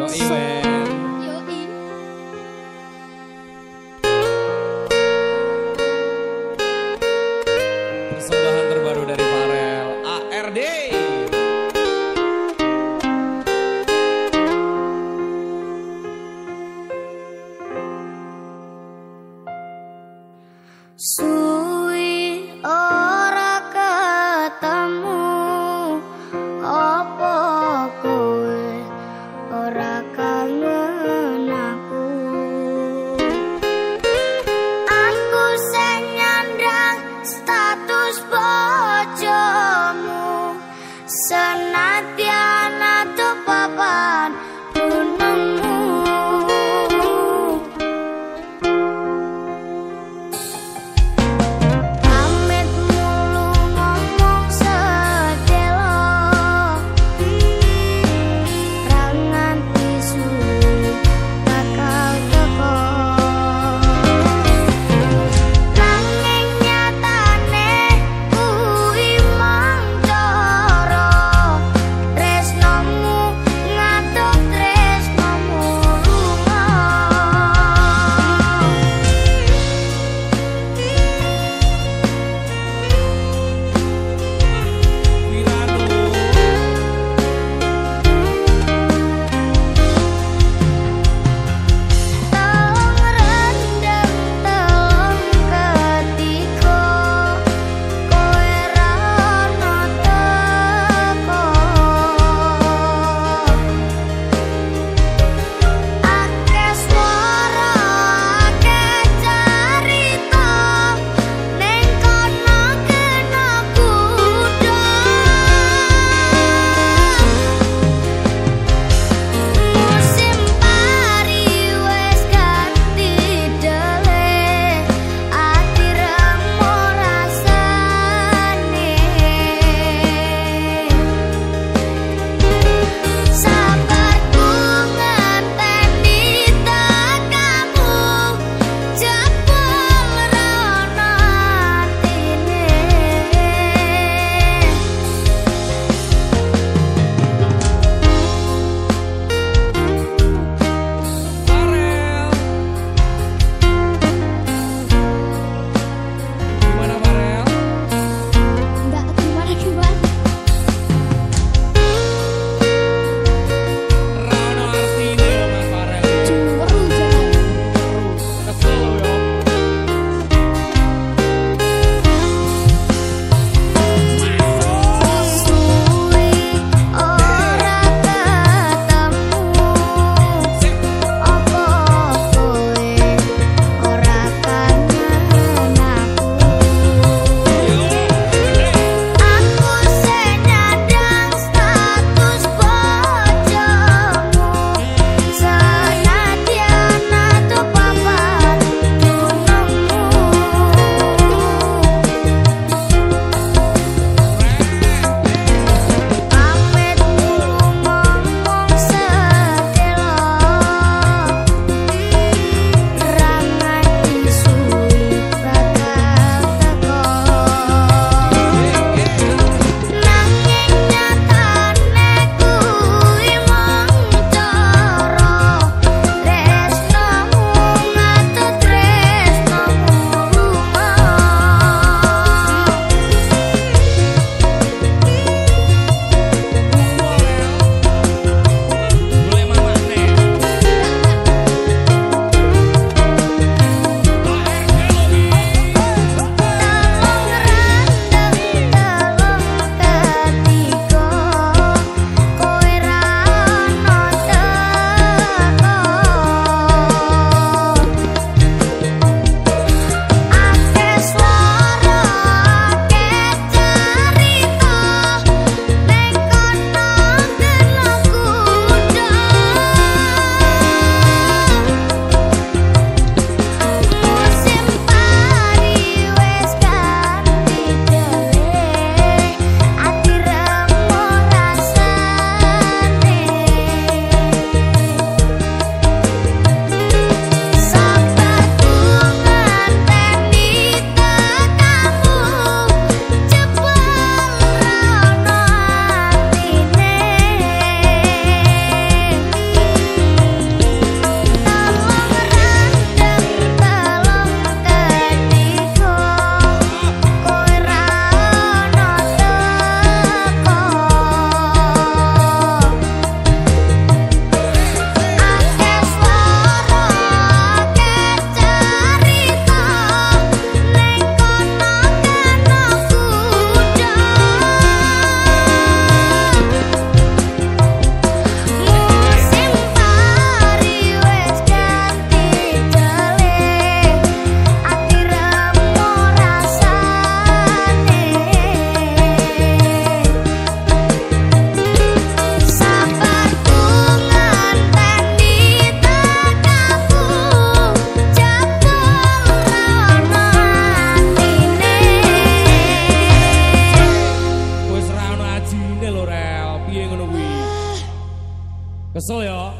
Yo. Yo Persembahan terbaru dari Farel ARD. そう。